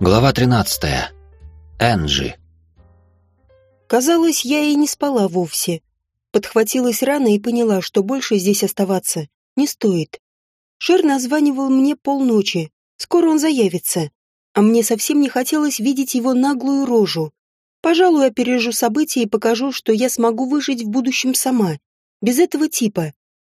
Глава 13. Энджи. Казалось, я и не спала вовсе. Подхватилась рано и поняла, что больше здесь оставаться не стоит. Шер названивал мне полночи. Скоро он заявится. А мне совсем не хотелось видеть его наглую рожу. Пожалуй, опережу события и покажу, что я смогу выжить в будущем сама. Без этого типа.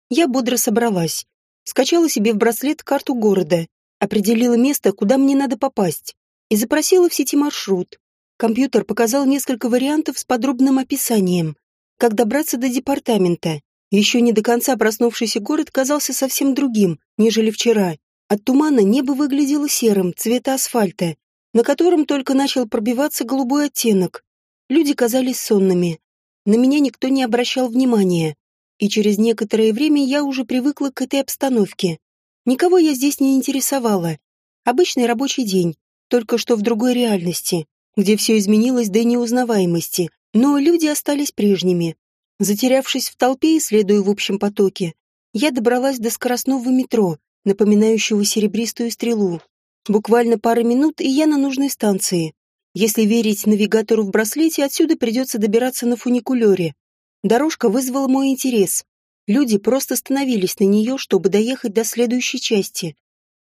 Я бодро собралась. Скачала себе в браслет карту города. Определила место, куда мне надо попасть и запросила в сети маршрут. Компьютер показал несколько вариантов с подробным описанием, как добраться до департамента. Еще не до конца проснувшийся город казался совсем другим, нежели вчера. От тумана небо выглядело серым, цвета асфальта, на котором только начал пробиваться голубой оттенок. Люди казались сонными. На меня никто не обращал внимания. И через некоторое время я уже привыкла к этой обстановке. Никого я здесь не интересовала. Обычный рабочий день только что в другой реальности, где все изменилось до неузнаваемости, но люди остались прежними. Затерявшись в толпе и следуя в общем потоке, я добралась до скоростного метро, напоминающего серебристую стрелу. Буквально пара минут, и я на нужной станции. Если верить навигатору в браслете, отсюда придется добираться на фуникулере. Дорожка вызвала мой интерес. Люди просто становились на нее, чтобы доехать до следующей части.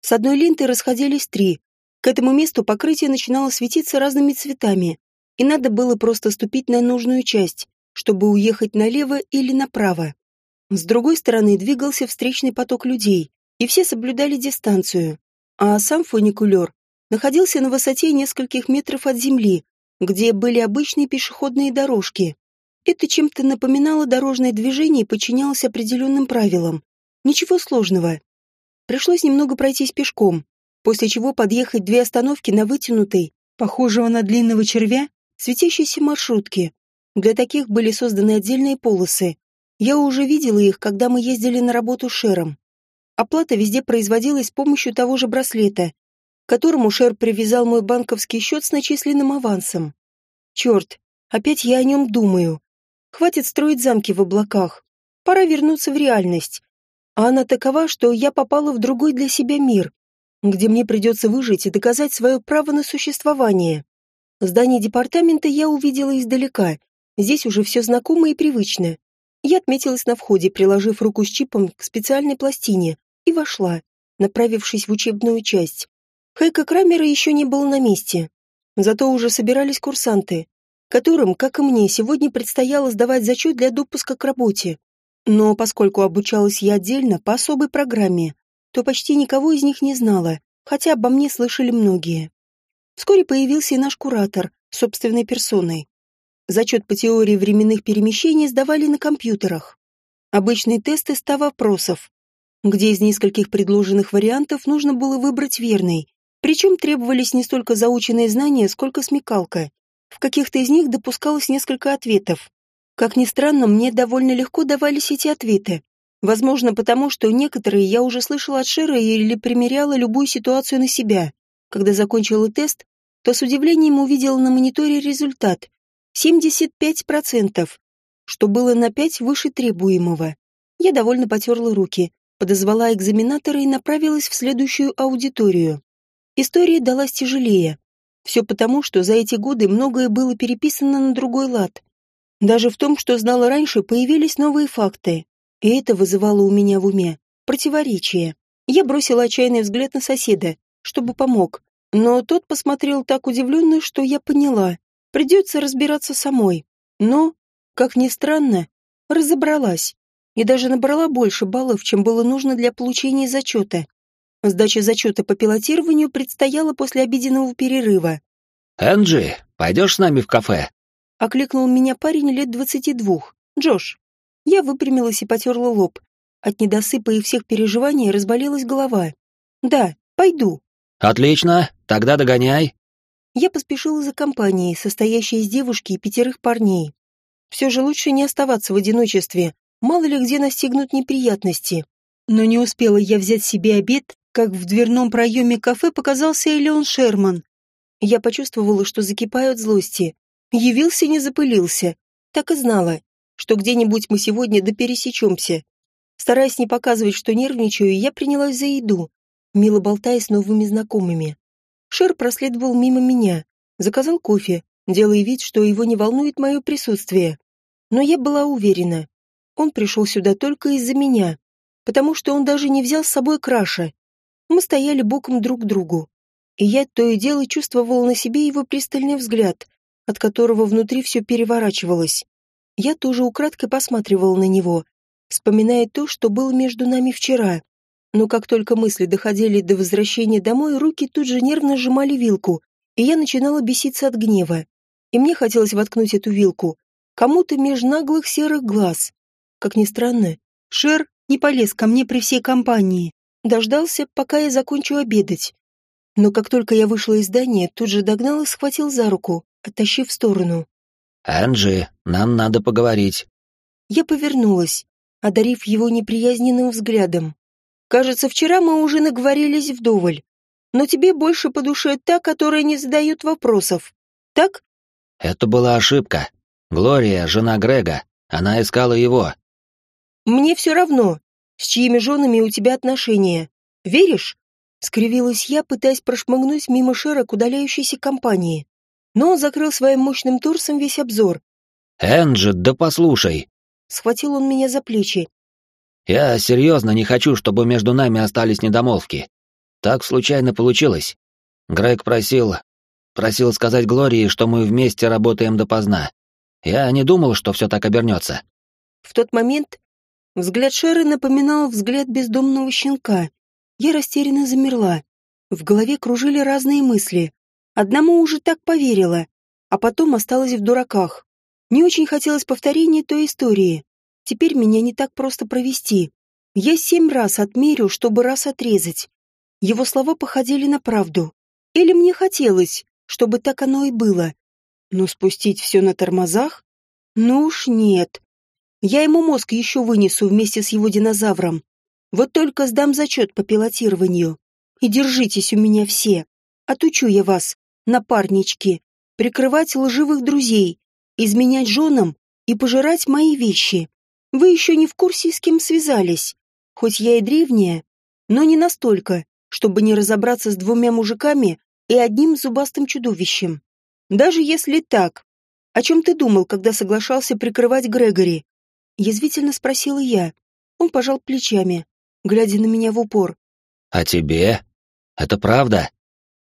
С одной ленты расходились три, к этому месту покрытие начинало светиться разными цветами, и надо было просто ступить на нужную часть, чтобы уехать налево или направо. С другой стороны двигался встречный поток людей, и все соблюдали дистанцию, а сам фуникулер находился на высоте нескольких метров от земли, где были обычные пешеходные дорожки. Это чем-то напоминало дорожное движение и подчинялось определенным правилам. Ничего сложного. Пришлось немного пройтись пешком, после чего подъехать две остановки на вытянутой, похожего на длинного червя, светящейся маршрутке. Для таких были созданы отдельные полосы. Я уже видела их, когда мы ездили на работу с Шером. Оплата везде производилась с помощью того же браслета, к которому Шер привязал мой банковский счет с начисленным авансом. Черт, опять я о нем думаю. Хватит строить замки в облаках. Пора вернуться в реальность. А она такова, что я попала в другой для себя мир, где мне придется выжить и доказать свое право на существование. Здание департамента я увидела издалека. Здесь уже все знакомо и привычно. Я отметилась на входе, приложив руку с чипом к специальной пластине, и вошла, направившись в учебную часть. Хэйка Крамера еще не был на месте. Зато уже собирались курсанты, которым, как и мне, сегодня предстояло сдавать зачет для допуска к работе. Но поскольку обучалась я отдельно, по особой программе, то почти никого из них не знала, хотя обо мне слышали многие. Вскоре появился и наш куратор, собственной персоной. Зачет по теории временных перемещений сдавали на компьютерах. Обычные тесты 100 вопросов, где из нескольких предложенных вариантов нужно было выбрать верный, причем требовались не столько заученные знания, сколько смекалка. В каких-то из них допускалось несколько ответов. Как ни странно, мне довольно легко давались эти ответы. Возможно, потому что некоторые я уже слышала от Шера или примеряла любую ситуацию на себя. Когда закончила тест, то с удивлением увидела на мониторе результат. 75%, что было на 5 выше требуемого. Я довольно потерла руки, подозвала экзаменатора и направилась в следующую аудиторию. История далась тяжелее. Все потому, что за эти годы многое было переписано на другой лад. Даже в том, что знала раньше, появились новые факты. И это вызывало у меня в уме противоречие. Я бросила отчаянный взгляд на соседа, чтобы помог. Но тот посмотрел так удивленно, что я поняла. Придется разбираться самой. Но, как ни странно, разобралась. И даже набрала больше баллов, чем было нужно для получения зачета. Сдача зачета по пилотированию предстояла после обеденного перерыва. «Энджи, пойдешь с нами в кафе?» — окликнул меня парень лет двадцати двух. Джош. Я выпрямилась и потерла лоб. От недосыпа и всех переживаний разболелась голова. «Да, пойду». «Отлично, тогда догоняй». Я поспешила за компанией, состоящей из девушки и пятерых парней. Все же лучше не оставаться в одиночестве, мало ли где настигнут неприятности. Но не успела я взять себе обед, как в дверном проеме кафе показался Элеон Шерман. Я почувствовала, что закипаю от злости. Явился не запылился. Так и знала что где-нибудь мы сегодня да пересечемся. Стараясь не показывать, что нервничаю, я принялась за еду, мило болтая с новыми знакомыми. Шер проследовал мимо меня, заказал кофе, делая вид, что его не волнует мое присутствие. Но я была уверена, он пришел сюда только из-за меня, потому что он даже не взял с собой краша. Мы стояли боком друг к другу, и я то и дело чувствовала на себе его пристальный взгляд, от которого внутри все переворачивалось. Я тоже украдкой посматривала на него, вспоминая то, что было между нами вчера. Но как только мысли доходили до возвращения домой, руки тут же нервно сжимали вилку, и я начинала беситься от гнева. И мне хотелось воткнуть эту вилку кому-то меж наглых серых глаз. Как ни странно, Шер не полез ко мне при всей компании, дождался, пока я закончу обедать. Но как только я вышла из здания, тут же догнал и схватил за руку, оттащив в сторону. «Энджи, нам надо поговорить». Я повернулась, одарив его неприязненным взглядом. «Кажется, вчера мы уже наговорились вдоволь. Но тебе больше по душе та, которая не задает вопросов. Так?» «Это была ошибка. Глория, жена Грега. Она искала его». «Мне все равно, с чьими женами у тебя отношения. Веришь?» Скривилась я, пытаясь прошмыгнуть мимо Шера к удаляющейся компании но он закрыл своим мощным торсом весь обзор. «Энджи, да послушай!» Схватил он меня за плечи. «Я серьезно не хочу, чтобы между нами остались недомолвки. Так случайно получилось. Грег просил... просил сказать Глории, что мы вместе работаем допоздна. Я не думал, что все так обернется». В тот момент взгляд Шеры напоминал взгляд бездомного щенка. Я растерянно замерла. В голове кружили разные мысли. Одному уже так поверила, а потом осталась в дураках. Не очень хотелось повторения той истории. Теперь меня не так просто провести. Я семь раз отмерю, чтобы раз отрезать. Его слова походили на правду. Или мне хотелось, чтобы так оно и было. Но спустить все на тормозах? Ну уж нет. Я ему мозг еще вынесу вместе с его динозавром. Вот только сдам зачет по пилотированию. И держитесь у меня все. Отучу я вас, напарнички, прикрывать лживых друзей, изменять женам и пожирать мои вещи. Вы еще не в курсе, с кем связались. Хоть я и древняя, но не настолько, чтобы не разобраться с двумя мужиками и одним зубастым чудовищем. Даже если так, о чем ты думал, когда соглашался прикрывать Грегори? Язвительно спросила я. Он пожал плечами, глядя на меня в упор. «А тебе? Это правда?»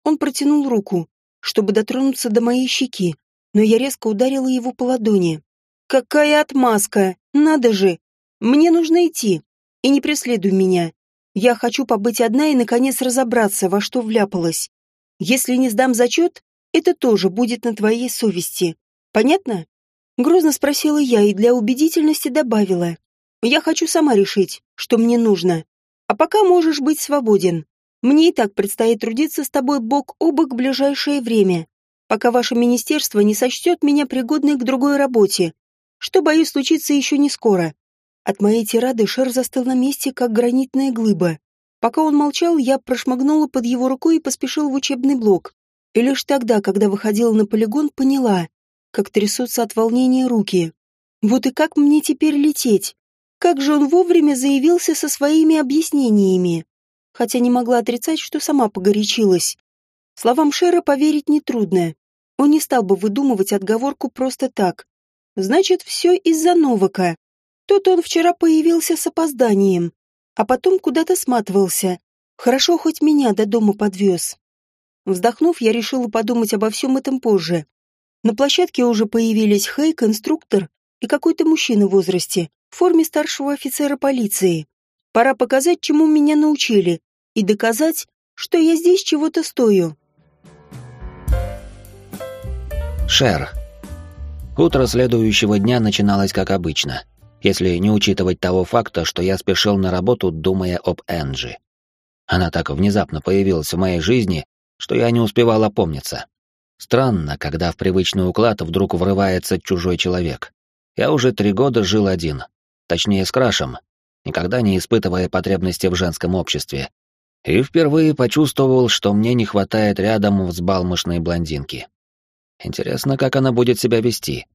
Он протянул руку, чтобы дотронуться до моей щеки, но я резко ударила его по ладони. «Какая отмазка! Надо же! Мне нужно идти. И не преследуй меня. Я хочу побыть одна и, наконец, разобраться, во что вляпалась. Если не сдам зачет, это тоже будет на твоей совести. Понятно?» Грозно спросила я и для убедительности добавила. «Я хочу сама решить, что мне нужно. А пока можешь быть свободен. Мне и так предстоит трудиться с тобой бок о бок в ближайшее время, пока ваше министерство не сочтет меня пригодной к другой работе, что, боюсь, случится еще не скоро. От моей тирады Шер застыл на месте, как гранитная глыба. Пока он молчал, я прошмыгнула под его рукой и поспешила в учебный блок. И лишь тогда, когда выходила на полигон, поняла, как трясутся от волнения руки. Вот и как мне теперь лететь? Как же он вовремя заявился со своими объяснениями? Хотя не могла отрицать, что сама погорячилась. Словам Шера поверить нетрудно. Он не стал бы выдумывать отговорку просто так. Значит, все из-за Новака. Тут он вчера появился с опозданием, а потом куда-то сматывался. Хорошо, хоть меня до дома подвез. Вздохнув, я решила подумать обо всем этом позже. На площадке уже появились Хейк, инструктор и какой-то мужчина в возрасте, в форме старшего офицера полиции. Пора показать, чему меня научили, и доказать, что я здесь чего-то стою. Шер. Утро следующего дня начиналось как обычно, если не учитывать того факта, что я спешил на работу, думая об Энджи. Она так внезапно появилась в моей жизни, что я не успевал опомниться. Странно, когда в привычный уклад вдруг врывается чужой человек. Я уже три года жил один, точнее с Крашем, никогда не испытывая потребности в женском обществе. И впервые почувствовал, что мне не хватает рядом взбалмошной блондинки. Интересно, как она будет себя вести.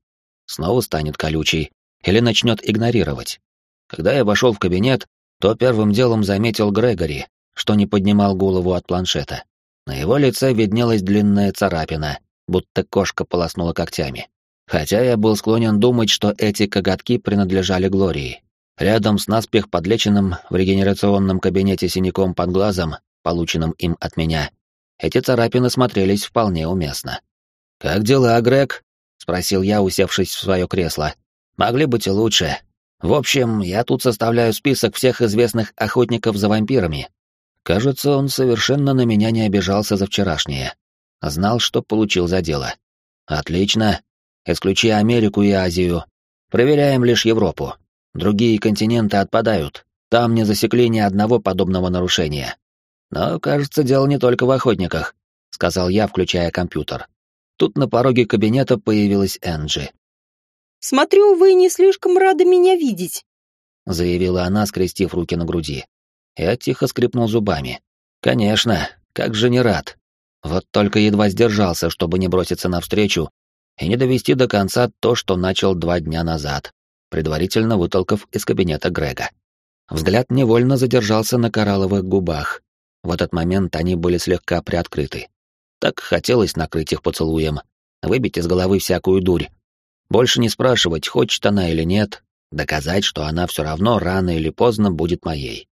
Снова станет колючей или начнет игнорировать. Когда я вошел в кабинет, то первым делом заметил Грегори, что не поднимал голову от планшета. На его лице виднелась длинная царапина, будто кошка полоснула когтями. Хотя я был склонен думать, что эти коготки принадлежали Глории. Рядом с наспех подлеченным в регенерационном кабинете синяком под глазом, полученным им от меня, эти царапины смотрелись вполне уместно. «Как дела, Грег?» — спросил я, усевшись в свое кресло. «Могли быть и лучше. В общем, я тут составляю список всех известных охотников за вампирами. Кажется, он совершенно на меня не обижался за вчерашнее. Знал, что получил за дело. Отлично. Исключи Америку и Азию. Проверяем лишь Европу. Другие континенты отпадают. Там не засекли ни одного подобного нарушения. Но, кажется, дело не только в охотниках, сказал я, включая компьютер. Тут на пороге кабинета появилась Энджи. «Смотрю, вы не слишком рады меня видеть», — заявила она, скрестив руки на груди. Я тихо скрипнул зубами. «Конечно, как же не рад. Вот только едва сдержался, чтобы не броситься навстречу и не довести до конца то, что начал два дня назад, предварительно вытолкав из кабинета Грега. Взгляд невольно задержался на коралловых губах. В этот момент они были слегка приоткрыты. Так хотелось накрыть их поцелуем, выбить из головы всякую дурь, больше не спрашивать, хочет она или нет, доказать, что она все равно рано или поздно будет моей.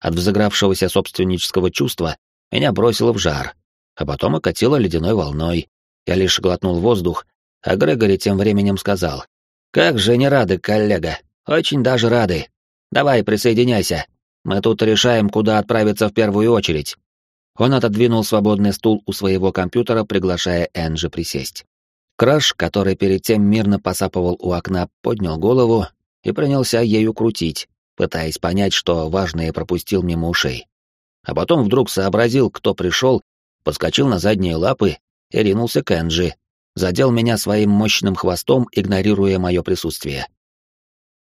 От взыгравшегося собственнического чувства меня бросило в жар, а потом окатило ледяной волной. Я лишь глотнул воздух, а Грегори тем временем сказал. «Как же не рады, коллега, очень даже рады. Давай, присоединяйся. Мы тут решаем, куда отправиться в первую очередь». Он отодвинул свободный стул у своего компьютера, приглашая Энджи присесть. Краш, который перед тем мирно посапывал у окна, поднял голову и принялся ею крутить, пытаясь понять, что важное пропустил мимо ушей. А потом вдруг сообразил, кто пришел, подскочил на задние лапы и ринулся к Энджи, задел меня своим мощным хвостом, игнорируя мое присутствие.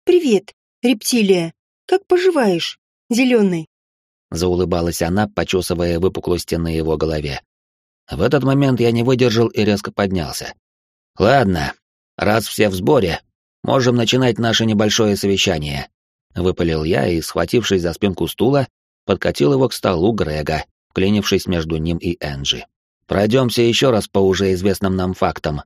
«Привет, рептилия. Как поживаешь, зеленый?» Заулыбалась она, почесывая выпуклости на его голове. В этот момент я не выдержал и резко поднялся. «Ладно, раз все в сборе, можем начинать наше небольшое совещание», — выпалил я и, схватившись за спинку стула, подкатил его к столу Грега, вклинившись между ним и Энджи. «Пройдемся еще раз по уже известным нам фактам».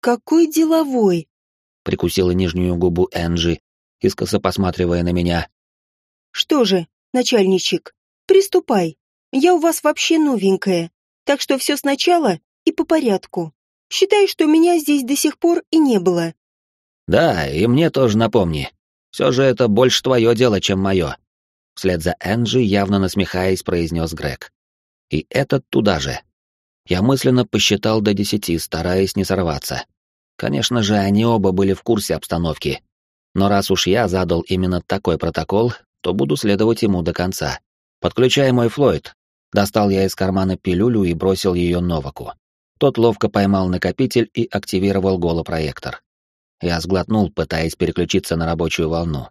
«Какой деловой!» — прикусила нижнюю губу Энджи, искоса посматривая на меня. «Что же, начальничек, приступай. Я у вас вообще новенькая, так что все сначала и по порядку». Считай, что меня здесь до сих пор и не было. Да, и мне тоже напомни. Все же это больше твое дело, чем мое. Вслед за Энджи, явно насмехаясь, произнес Грег. И этот туда же. Я мысленно посчитал до десяти, стараясь не сорваться. Конечно же, они оба были в курсе обстановки. Но раз уж я задал именно такой протокол, то буду следовать ему до конца. Подключай мой Флойд. Достал я из кармана пилюлю и бросил ее Новаку. Тот ловко поймал накопитель и активировал голопроектор. Я сглотнул, пытаясь переключиться на рабочую волну.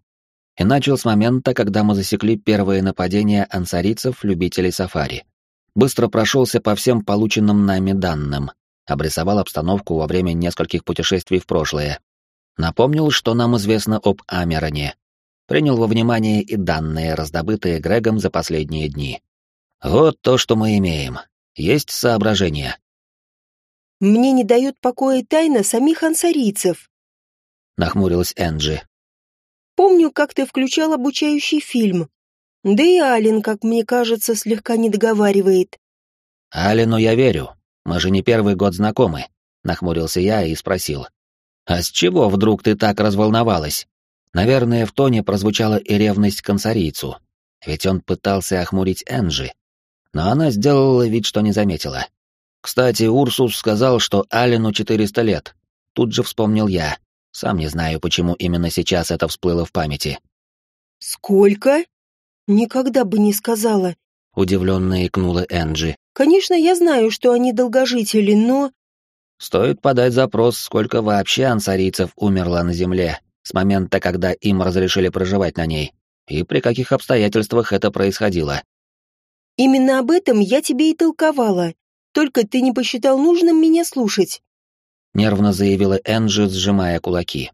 И начал с момента, когда мы засекли первые нападения ансарийцев, любителей сафари. Быстро прошелся по всем полученным нами данным, обрисовал обстановку во время нескольких путешествий в прошлое. Напомнил, что нам известно об Амероне. Принял во внимание и данные, раздобытые Грегом за последние дни. Вот то, что мы имеем. Есть соображения. Мне не дает покоя тайна самих ансарийцев. Нахмурилась Энджи. Помню, как ты включал обучающий фильм. Да и Ален, как мне кажется, слегка не договаривает. Алену я верю. Мы же не первый год знакомы. Нахмурился я и спросил. А с чего вдруг ты так разволновалась? Наверное, в тоне прозвучала и ревность к ансарийцу. Ведь он пытался охмурить Энджи. Но она сделала вид, что не заметила. Кстати, Урсус сказал, что Алину 400 лет. Тут же вспомнил я. Сам не знаю, почему именно сейчас это всплыло в памяти. «Сколько?» «Никогда бы не сказала», — удивленно икнула Энджи. «Конечно, я знаю, что они долгожители, но...» Стоит подать запрос, сколько вообще ансарийцев умерло на Земле с момента, когда им разрешили проживать на ней, и при каких обстоятельствах это происходило. «Именно об этом я тебе и толковала. Только ты не посчитал нужным меня слушать. Нервно заявила Энджи, сжимая кулаки.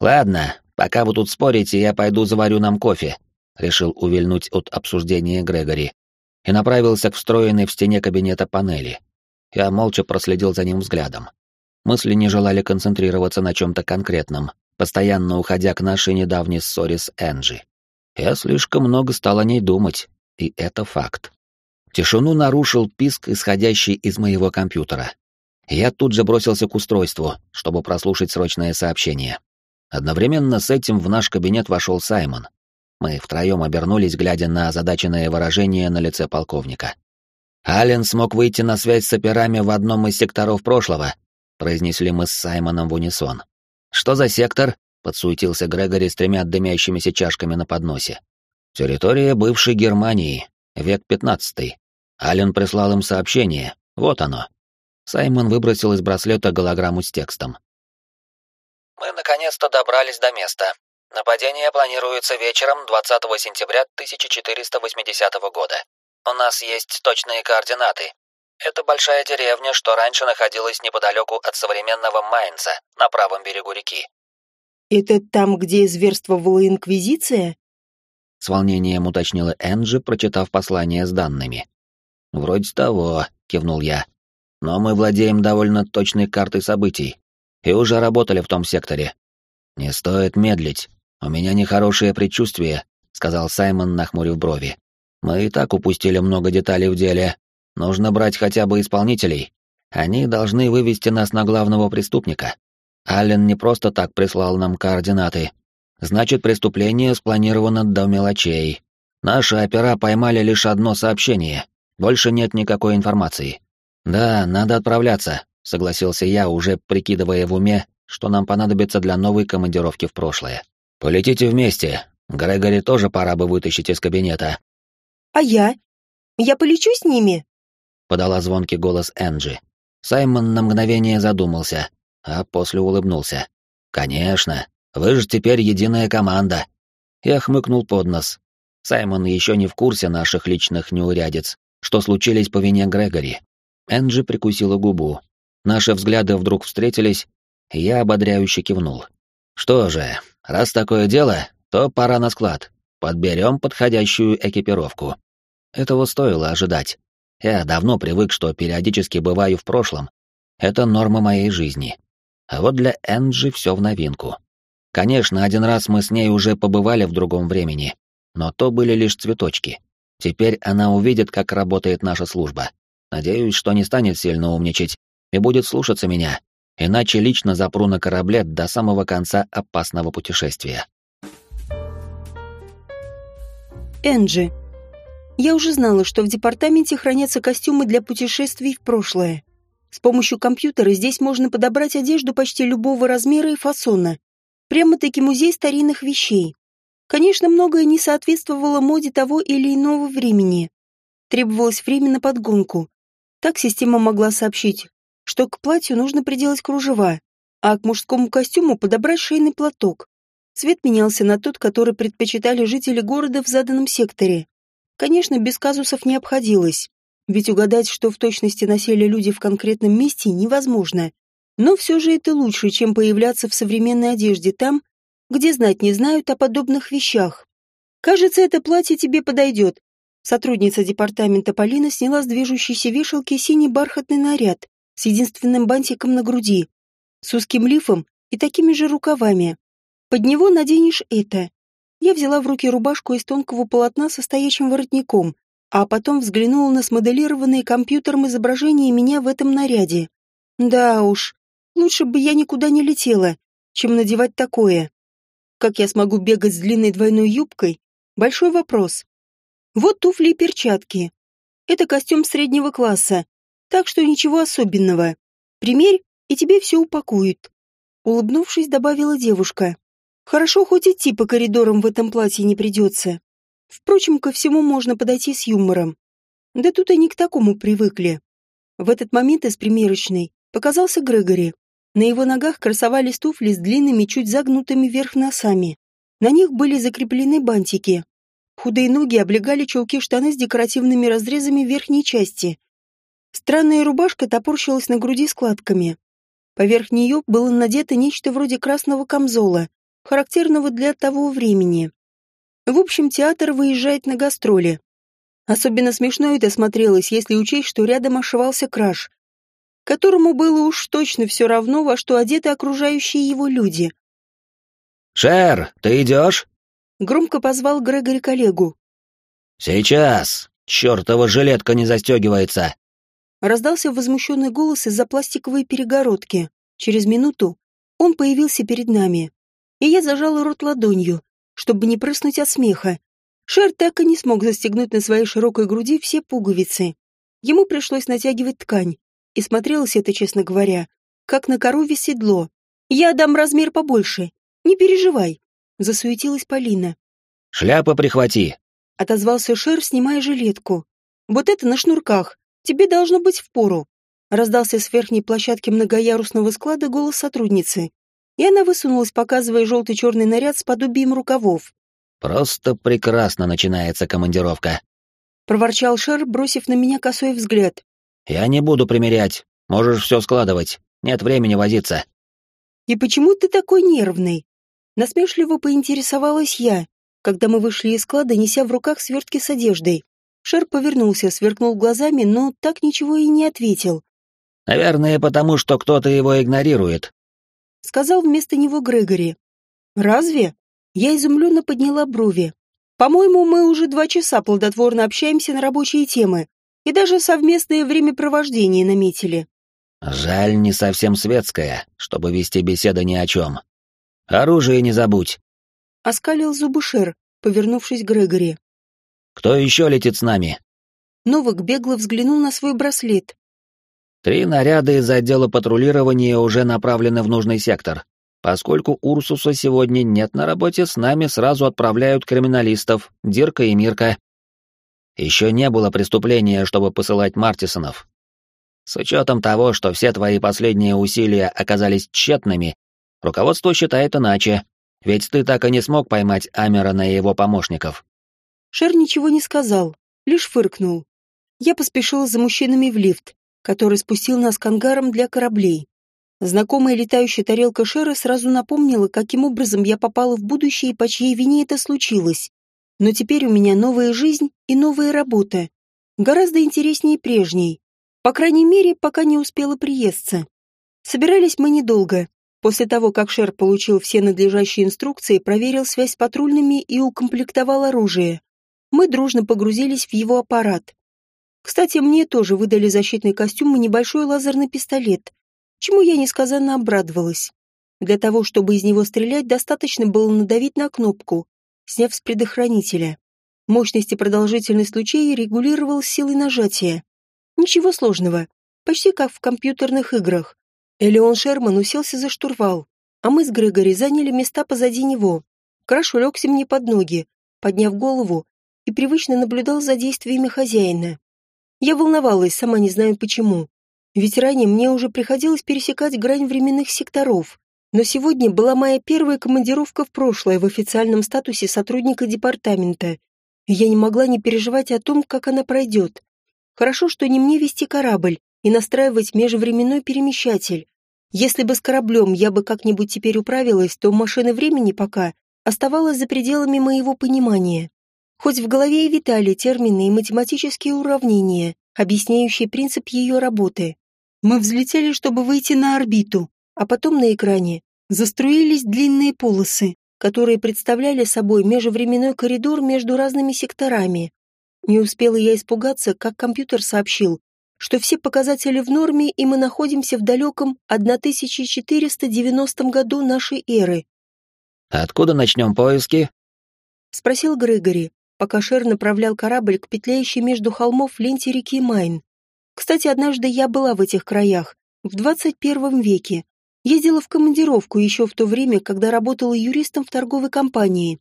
Ладно, пока вы тут спорите, я пойду заварю нам кофе. Решил увильнуть от обсуждения Грегори. и направился к встроенной в стене кабинета панели. Я молча проследил за ним взглядом. Мысли не желали концентрироваться на чем-то конкретном, постоянно уходя к нашей недавней ссоре с Энджи. Я слишком много стал о ней думать, и это факт. Тишину нарушил писк, исходящий из моего компьютера. Я тут же бросился к устройству, чтобы прослушать срочное сообщение. Одновременно с этим в наш кабинет вошел Саймон. Мы втроем обернулись, глядя на озадаченное выражение на лице полковника. «Аллен смог выйти на связь с операми в одном из секторов прошлого», произнесли мы с Саймоном в унисон. «Что за сектор?» — подсуетился Грегори с тремя дымящимися чашками на подносе. «Территория бывшей Германии, век пятнадцатый. Аллен прислал им сообщение. Вот оно». Саймон выбросил из браслета голограмму с текстом. «Мы наконец-то добрались до места. Нападение планируется вечером 20 сентября 1480 года. У нас есть точные координаты. Это большая деревня, что раньше находилась неподалеку от современного Майнца, на правом берегу реки. Это там, где зверствовала Инквизиция? С волнением уточнила Энджи, прочитав послание с данными. «Вроде того», — кивнул я. «Но мы владеем довольно точной картой событий и уже работали в том секторе. Не стоит медлить. У меня нехорошее предчувствие», — сказал Саймон, нахмурив брови. «Мы и так упустили много деталей в деле, Нужно брать хотя бы исполнителей. Они должны вывести нас на главного преступника. Аллен не просто так прислал нам координаты. Значит, преступление спланировано до мелочей. Наши опера поймали лишь одно сообщение. Больше нет никакой информации. Да, надо отправляться, согласился я, уже прикидывая в уме, что нам понадобится для новой командировки в прошлое. Полетите вместе. Грегори тоже пора бы вытащить из кабинета. А я? Я полечу с ними? подала звонкий голос Энджи. Саймон на мгновение задумался, а после улыбнулся. «Конечно, вы же теперь единая команда». Я хмыкнул под нос. Саймон еще не в курсе наших личных неурядиц, что случились по вине Грегори. Энджи прикусила губу. Наши взгляды вдруг встретились, и я ободряюще кивнул. «Что же, раз такое дело, то пора на склад. Подберем подходящую экипировку». Этого стоило ожидать. Я давно привык, что периодически бываю в прошлом. Это норма моей жизни. А вот для Энджи все в новинку. Конечно, один раз мы с ней уже побывали в другом времени, но то были лишь цветочки. Теперь она увидит, как работает наша служба. Надеюсь, что не станет сильно умничать и будет слушаться меня, иначе лично запру на корабле до самого конца опасного путешествия. Энджи. Я уже знала, что в департаменте хранятся костюмы для путешествий в прошлое. С помощью компьютера здесь можно подобрать одежду почти любого размера и фасона. Прямо-таки музей старинных вещей. Конечно, многое не соответствовало моде того или иного времени. Требовалось время на подгонку. Так система могла сообщить, что к платью нужно приделать кружева, а к мужскому костюму подобрать шейный платок. Цвет менялся на тот, который предпочитали жители города в заданном секторе. Конечно, без казусов не обходилось, ведь угадать, что в точности носили люди в конкретном месте, невозможно. Но все же это лучше, чем появляться в современной одежде там, где знать не знают о подобных вещах. Кажется, это платье тебе подойдет. Сотрудница департамента Полина сняла с движущейся вешалки синий бархатный наряд с единственным бантиком на груди, с узким лифом и такими же рукавами. Под него наденешь это. Я взяла в руки рубашку из тонкого полотна со стоячим воротником, а потом взглянула на смоделированные компьютером изображения меня в этом наряде. Да уж, лучше бы я никуда не летела, чем надевать такое. Как я смогу бегать с длинной двойной юбкой? Большой вопрос. Вот туфли и перчатки. Это костюм среднего класса, так что ничего особенного. Примерь, и тебе все упакуют. Улыбнувшись, добавила девушка. Хорошо, хоть идти по коридорам в этом платье не придется. Впрочем, ко всему можно подойти с юмором. Да тут они к такому привыкли. В этот момент из примерочной показался Грегори. На его ногах красовались туфли с длинными, чуть загнутыми вверх носами. На них были закреплены бантики. Худые ноги облегали чулки-штаны с декоративными разрезами верхней части. Странная рубашка топорщилась на груди складками. Поверх нее было надето нечто вроде красного камзола, характерного для того времени. В общем, театр выезжает на гастроли. Особенно смешно это смотрелось, если учесть, что рядом ошивался краш, которому было уж точно все равно, во что одеты окружающие его люди. «Шер, ты идешь?» Громко позвал Грегори коллегу. «Сейчас! Чёртова жилетка не застегивается!» Раздался возмущенный голос из-за пластиковой перегородки. Через минуту он появился перед нами, и я зажала рот ладонью, чтобы не прыснуть от смеха. Шер так и не смог застегнуть на своей широкой груди все пуговицы. Ему пришлось натягивать ткань, и смотрелось это, честно говоря, как на корове седло. «Я дам размер побольше, не переживай», — засуетилась Полина. «Шляпа прихвати», — отозвался Шер, снимая жилетку. «Вот это на шнурках, тебе должно быть впору», — раздался с верхней площадки многоярусного склада голос сотрудницы и она высунулась, показывая желтый-черный наряд с подобием рукавов. «Просто прекрасно начинается командировка», — проворчал Шер, бросив на меня косой взгляд. «Я не буду примерять. Можешь все складывать. Нет времени возиться». «И почему ты такой нервный?» Насмешливо поинтересовалась я, когда мы вышли из склада, неся в руках свертки с одеждой. Шер повернулся, сверкнул глазами, но так ничего и не ответил. «Наверное, потому что кто-то его игнорирует», сказал вместо него Грегори. «Разве?» Я изумленно подняла брови. «По-моему, мы уже два часа плодотворно общаемся на рабочие темы и даже совместное времяпровождение наметили». «Жаль, не совсем светское, чтобы вести беседы ни о чем. Оружие не забудь». Оскалил зубы Шер, повернувшись к Грегори. «Кто еще летит с нами?» Новак бегло взглянул на свой браслет. Три наряда из отдела патрулирования уже направлены в нужный сектор. Поскольку Урсуса сегодня нет на работе, с нами сразу отправляют криминалистов, Дирка и Мирка. Еще не было преступления, чтобы посылать Мартисонов. С учетом того, что все твои последние усилия оказались тщетными, руководство считает иначе, ведь ты так и не смог поймать Амерона и его помощников. Шер ничего не сказал, лишь фыркнул. Я поспешила за мужчинами в лифт, который спустил нас к ангарам для кораблей. Знакомая летающая тарелка Шера сразу напомнила, каким образом я попала в будущее и по чьей вине это случилось. Но теперь у меня новая жизнь и новая работа. Гораздо интереснее прежней. По крайней мере, пока не успела приесться. Собирались мы недолго. После того, как Шер получил все надлежащие инструкции, проверил связь с патрульными и укомплектовал оружие, мы дружно погрузились в его аппарат. Кстати, мне тоже выдали защитный костюм и небольшой лазерный пистолет, чему я несказанно обрадовалась. Для того, чтобы из него стрелять, достаточно было надавить на кнопку, сняв с предохранителя. Мощность и продолжительность лучей регулировал силой нажатия. Ничего сложного, почти как в компьютерных играх. Элеон Шерман уселся за штурвал, а мы с Грегори заняли места позади него. Краш улегся мне под ноги, подняв голову, и привычно наблюдал за действиями хозяина. Я волновалась, сама не знаю почему. Ведь ранее мне уже приходилось пересекать грань временных секторов. Но сегодня была моя первая командировка в прошлое в официальном статусе сотрудника департамента. я не могла не переживать о том, как она пройдет. Хорошо, что не мне вести корабль и настраивать межвременной перемещатель. Если бы с кораблем я бы как-нибудь теперь управилась, то машина времени пока оставалась за пределами моего понимания. Хоть в голове и витали термины и математические уравнения, объясняющие принцип ее работы. Мы взлетели, чтобы выйти на орбиту, а потом на экране заструились длинные полосы, которые представляли собой межвременной коридор между разными секторами. Не успела я испугаться, как компьютер сообщил, что все показатели в норме, и мы находимся в далеком 1490 году нашей эры. «Откуда начнем поиски?» — спросил Грегори, пока Шер направлял корабль к петляющей между холмов ленте реки Майн. Кстати, однажды я была в этих краях, в 21 веке. Ездила в командировку еще в то время, когда работала юристом в торговой компании.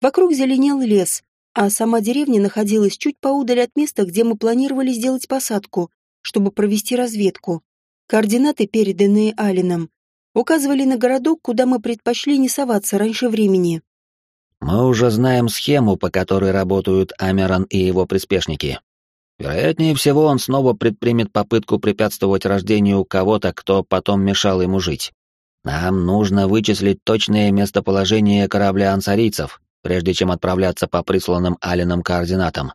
Вокруг зеленел лес, а сама деревня находилась чуть поудаль от места, где мы планировали сделать посадку, чтобы провести разведку. Координаты, переданные Алином, указывали на городок, куда мы предпочли не соваться раньше времени. Мы уже знаем схему, по которой работают Амерон и его приспешники. Вероятнее всего, он снова предпримет попытку препятствовать рождению кого-то, кто потом мешал ему жить. Нам нужно вычислить точное местоположение корабля ансарийцев, прежде чем отправляться по присланным Алином координатам.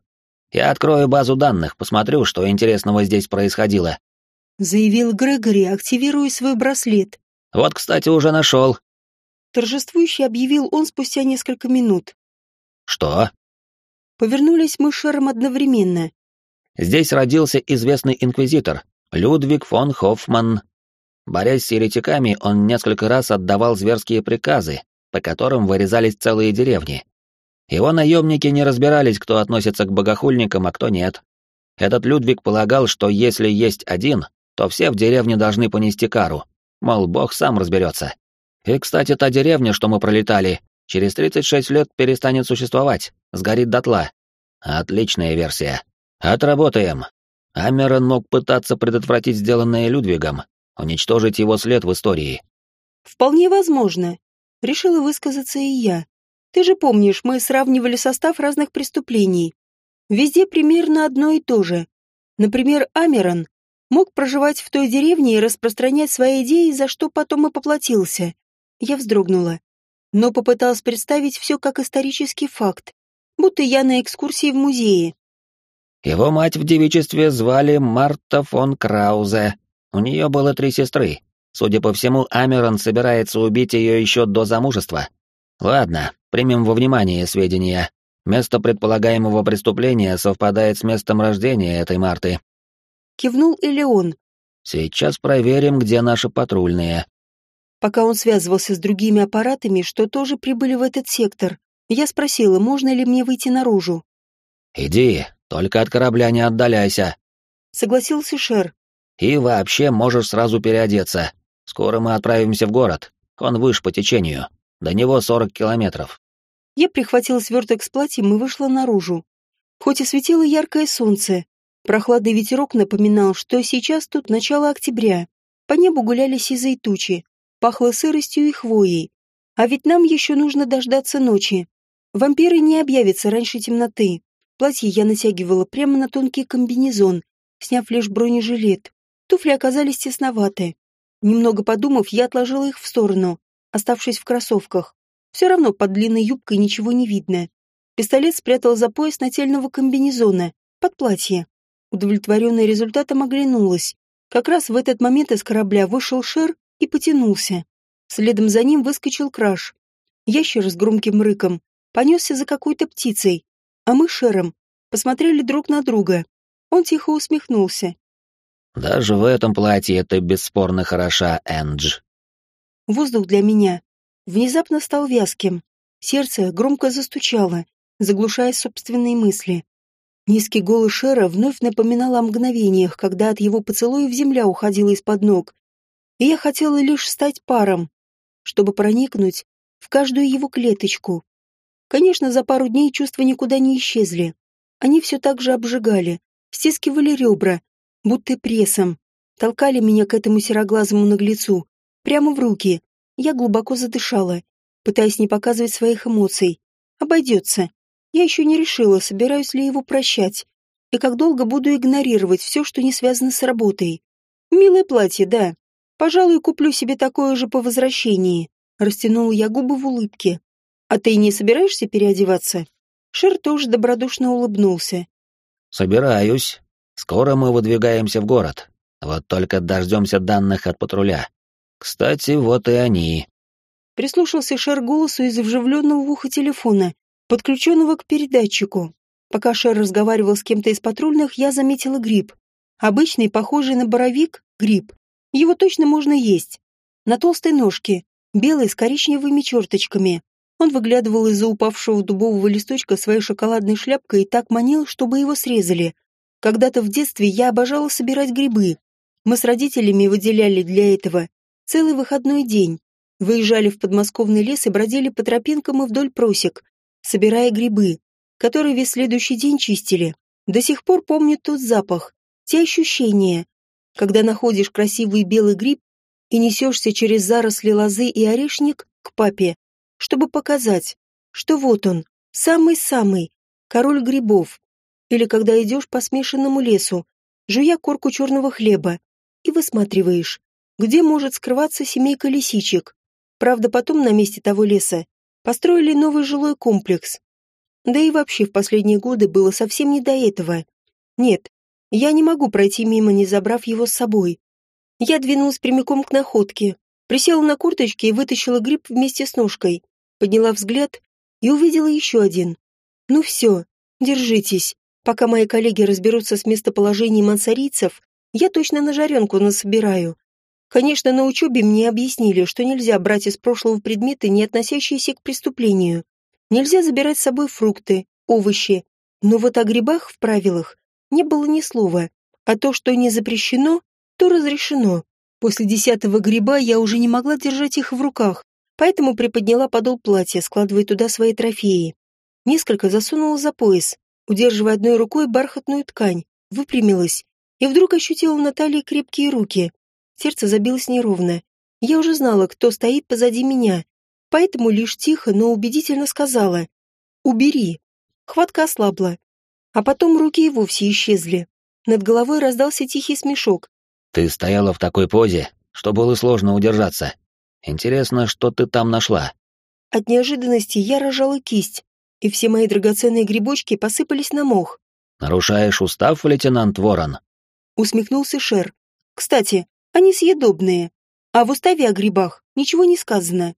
Я открою базу данных, посмотрю, что интересного здесь происходило. Заявил Грегори, активируя свой браслет. Вот, кстати, уже нашел. Торжествующе объявил он спустя несколько минут. Что? Повернулись мы Шером одновременно. Здесь родился известный инквизитор, Людвиг фон Хоффман. Борясь с еретиками, он несколько раз отдавал зверские приказы, по которым вырезались целые деревни. Его наемники не разбирались, кто относится к богохульникам, а кто нет. Этот Людвиг полагал, что если есть один, то все в деревне должны понести кару. Мол, бог сам разберется. И, кстати, та деревня, что мы пролетали, через 36 лет перестанет существовать, сгорит дотла. Отличная версия. Отработаем. Амерон мог пытаться предотвратить сделанное Людвигом, уничтожить его след в истории. Вполне возможно. Решила высказаться и я. Ты же помнишь, мы сравнивали состав разных преступлений. Везде примерно одно и то же. Например, Амерон мог проживать в той деревне и распространять свои идеи, за что потом и поплатился. Я вздрогнула, но попыталась представить все как исторический факт, будто я на экскурсии в музее. Его мать в девичестве звали Марта фон Краузе. У нее было три сестры. Судя по всему, Амерон собирается убить ее еще до замужества. Ладно, примем во внимание сведения. Место предполагаемого преступления совпадает с местом рождения этой Марты. Кивнул Элеон. Сейчас проверим, где наши патрульные. Пока он связывался с другими аппаратами, что тоже прибыли в этот сектор, я спросила, можно ли мне выйти наружу. «Иди, только от корабля не отдаляйся», — согласился Шер. «И вообще можешь сразу переодеться. Скоро мы отправимся в город. Он выше по течению. До него сорок километров». Я прихватила сверток с платьем и вышла наружу. Хоть и светило яркое солнце, прохладный ветерок напоминал, что сейчас тут начало октября. По небу гуляли сизые тучи, пахло сыростью и хвоей. А ведь нам еще нужно дождаться ночи. Вампиры не объявятся раньше темноты. Платье я натягивала прямо на тонкий комбинезон, сняв лишь бронежилет. Туфли оказались тесноваты. Немного подумав, я отложила их в сторону, оставшись в кроссовках. Все равно под длинной юбкой ничего не видно. Пистолет спрятал за пояс нательного комбинезона, под платье. Удовлетворенная результатом оглянулась. Как раз в этот момент из корабля вышел Шер и потянулся. Следом за ним выскочил краш. Ящер с громким рыком понесся за какой-то птицей, а мы Шером посмотрели друг на друга. Он тихо усмехнулся. «Даже в этом платье ты бесспорно хороша, Эндж». Воздух для меня внезапно стал вязким. Сердце громко застучало, заглушая собственные мысли. Низкий голос Шера вновь напоминал о мгновениях, когда от его поцелуев земля уходила из-под ног, и я хотела лишь стать паром, чтобы проникнуть в каждую его клеточку. Конечно, за пару дней чувства никуда не исчезли. Они все так же обжигали, стискивали ребра, будто прессом, толкали меня к этому сероглазому наглецу, прямо в руки. Я глубоко задышала, пытаясь не показывать своих эмоций. Обойдется. Я еще не решила, собираюсь ли его прощать, и как долго буду игнорировать все, что не связано с работой. Милое платье, да, Пожалуй, куплю себе такое же по возвращении. Растянула я губы в улыбке. А ты не собираешься переодеваться? Шер тоже добродушно улыбнулся. Собираюсь. Скоро мы выдвигаемся в город. Вот только дождемся данных от патруля. Кстати, вот и они. Прислушался Шер голосу из вживленного в ухо телефона, подключенного к передатчику. Пока Шер разговаривал с кем-то из патрульных, я заметила гриб. Обычный, похожий на боровик, гриб. Его точно можно есть. На толстой ножке, белой с коричневыми черточками. Он выглядывал из-за упавшего дубового листочка своей шоколадной шляпкой и так манил, чтобы его срезали. Когда-то в детстве я обожала собирать грибы. Мы с родителями выделяли для этого целый выходной день. Выезжали в подмосковный лес и бродили по тропинкам и вдоль просек, собирая грибы, которые весь следующий день чистили. До сих пор помню тот запах, те ощущения, когда находишь красивый белый гриб и несешься через заросли лозы и орешник к папе, чтобы показать, что вот он, самый-самый, король грибов. Или когда идешь по смешанному лесу, жуя корку черного хлеба, и высматриваешь, где может скрываться семейка лисичек. Правда, потом на месте того леса построили новый жилой комплекс. Да и вообще в последние годы было совсем не до этого. Нет, я не могу пройти мимо, не забрав его с собой. Я двинулась прямиком к находке, присела на курточки и вытащила гриб вместе с ножкой, подняла взгляд и увидела еще один. Ну все, держитесь. Пока мои коллеги разберутся с местоположением ансарийцев, я точно на жаренку насобираю. Конечно, на учебе мне объяснили, что нельзя брать из прошлого предметы, не относящиеся к преступлению. Нельзя забирать с собой фрукты, овощи. Но вот о грибах в правилах не было ни слова. А то, что не запрещено, то разрешено. После десятого гриба я уже не могла держать их в руках, поэтому приподняла подол платья, складывая туда свои трофеи. Несколько засунула за пояс, удерживая одной рукой бархатную ткань, выпрямилась и вдруг ощутила на талии крепкие руки. Сердце забилось неровно. Я уже знала, кто стоит позади меня, поэтому лишь тихо, но убедительно сказала «Убери». Хватка ослабла. А потом руки и вовсе исчезли. Над головой раздался тихий смешок. «Ты стояла в такой позе, что было сложно удержаться. Интересно, что ты там нашла?» От неожиданности я рожала кисть, и все мои драгоценные грибочки посыпались на мох. «Нарушаешь устав, лейтенант Ворон?» Усмехнулся Шер. «Кстати, они съедобные, а в уставе о грибах ничего не сказано».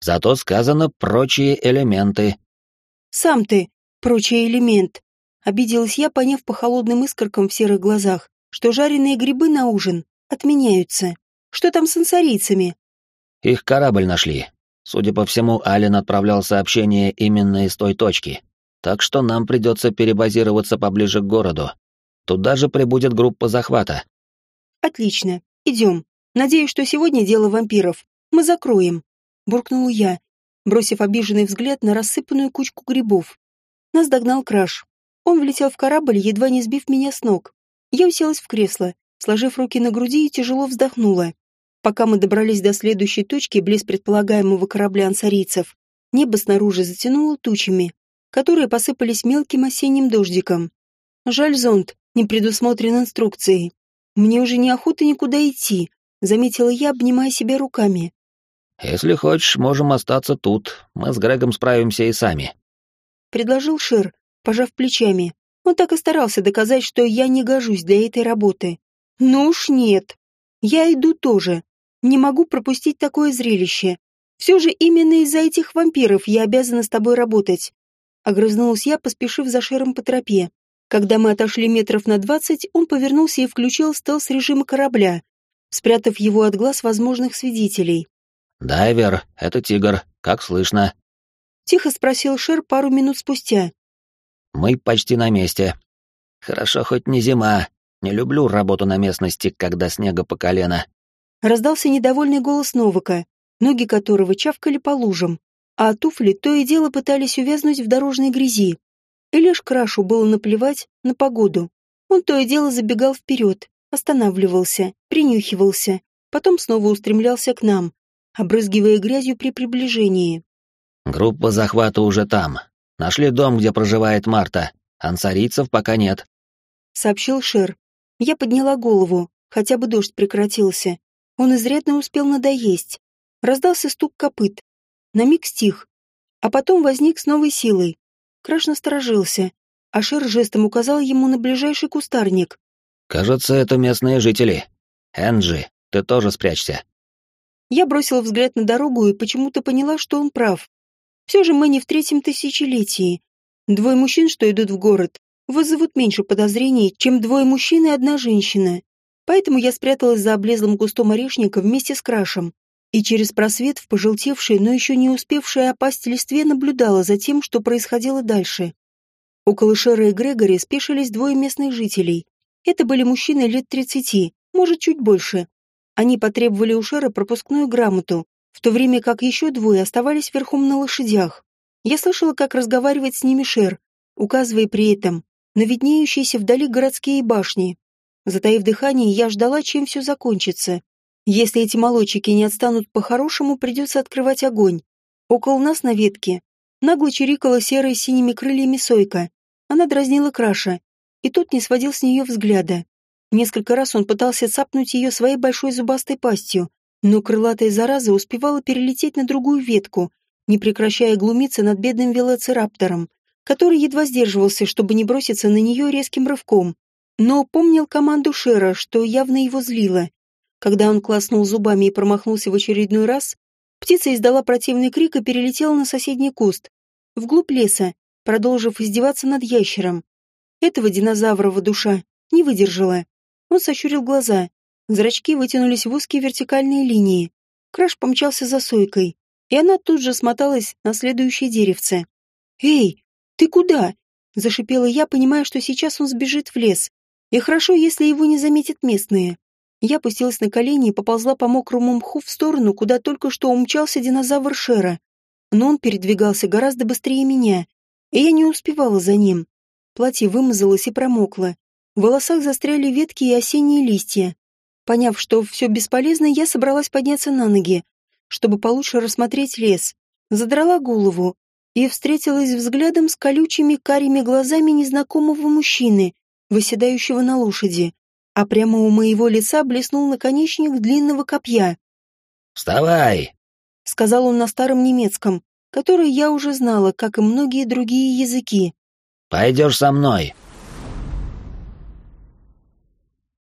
«Зато сказано прочие элементы». «Сам ты, прочий элемент», — обиделась я, поняв по холодным искоркам в серых глазах, что жареные грибы на ужин отменяются. Что там с ансарийцами? Их корабль нашли. Судя по всему, Ален отправлял сообщение именно из той точки. Так что нам придется перебазироваться поближе к городу. Туда же прибудет группа захвата. Отлично. Идем. Надеюсь, что сегодня дело вампиров. Мы закроем. Буркнул я, бросив обиженный взгляд на рассыпанную кучку грибов. Нас догнал краш. Он влетел в корабль, едва не сбив меня с ног. Я уселась в кресло, сложив руки на груди и тяжело вздохнула. Пока мы добрались до следующей точки, близ предполагаемого корабля ансарийцев, небо снаружи затянуло тучами, которые посыпались мелким осенним дождиком. Жаль зонт, не предусмотрен инструкцией. Мне уже неохота никуда идти, заметила я, обнимая себя руками. «Если хочешь, можем остаться тут. Мы с Грегом справимся и сами», — предложил Шер, пожав плечами. Он так и старался доказать, что я не гожусь для этой работы. Ну уж нет. Я иду тоже. Не могу пропустить такое зрелище. Все же именно из-за этих вампиров я обязана с тобой работать. Огрызнулась я, поспешив за Шером по тропе. Когда мы отошли метров на двадцать, он повернулся и включил стелс-режим корабля, спрятав его от глаз возможных свидетелей. «Дайвер, это тигр, как слышно?» Тихо спросил Шер пару минут спустя. «Мы почти на месте. Хорошо, хоть не зима. Не люблю работу на местности, когда снега по колено. Раздался недовольный голос Новака, ноги которого чавкали по лужам, а туфли то и дело пытались увязнуть в дорожной грязи. И лишь Крашу было наплевать на погоду. Он то и дело забегал вперед, останавливался, принюхивался, потом снова устремлялся к нам, обрызгивая грязью при приближении. «Группа захвата уже там. Нашли дом, где проживает Марта. Ансарийцев пока нет», — сообщил Шер. Я подняла голову, хотя бы дождь прекратился. Он изрядно успел надоесть. Раздался стук копыт. На миг стих, а потом возник с новой силой. Краш насторожился, а Шер жестом указал ему на ближайший кустарник. «Кажется, это местные жители. Энджи, ты тоже спрячься». Я бросила взгляд на дорогу и почему-то поняла, что он прав. Все же мы не в третьем тысячелетии. Двое мужчин, что идут в город, вызовут меньше подозрений, чем двое мужчин и одна женщина. Поэтому я спряталась за облезлым кустом орешника вместе с крашем и через просвет в пожелтевшей, но еще не успевшей опасть листве наблюдала за тем, что происходило дальше. Около Шера и Грегори спешились двое местных жителей. Это были мужчины лет тридцати, может, чуть больше. Они потребовали у Шера пропускную грамоту, в то время как еще двое оставались верхом на лошадях. Я слышала, как разговаривает с ними Шер, указывая при этом на виднеющиеся вдали городские башни, Затаив дыхание, я ждала, чем все закончится. Если эти молодчики не отстанут по-хорошему, придется открывать огонь. Около нас на ветке нагло чирикала серая синими крыльями сойка. Она дразнила Краша, и тот не сводил с нее взгляда. Несколько раз он пытался цапнуть ее своей большой зубастой пастью, но крылатая зараза успевала перелететь на другую ветку, не прекращая глумиться над бедным велоцираптором. который едва сдерживался, чтобы не броситься на нее резким рывком. Но помнил команду Шера, что явно его злило. Когда он класнул зубами и промахнулся в очередной раз, птица издала противный крик и перелетела на соседний куст, вглубь леса, продолжив издеваться над ящером. Этого динозаврова душа не выдержала. Он сощурил глаза. Зрачки вытянулись в узкие вертикальные линии. Краш помчался за сойкой, и она тут же смоталась на следующее деревце. «Эй, ты куда?» — зашипела я, понимая, что сейчас он сбежит в лес. И хорошо, если его не заметят местные. Я опустилась на колени и поползла по мокрому мху в сторону, куда только что умчался динозавр Шера. Но он передвигался гораздо быстрее меня, и я не успевала за ним. Платье вымазалось и промокло. В волосах застряли ветки и осенние листья. Поняв, что все бесполезно, я собралась подняться на ноги, чтобы получше рассмотреть лес. Задрала голову и встретилась взглядом с колючими карими глазами незнакомого мужчины, выседающего на лошади а прямо у моего лица блеснул наконечник длинного копья. «Вставай!» — сказал он на старом немецком, который я уже знала, как и многие другие языки. «Пойдешь со мной!»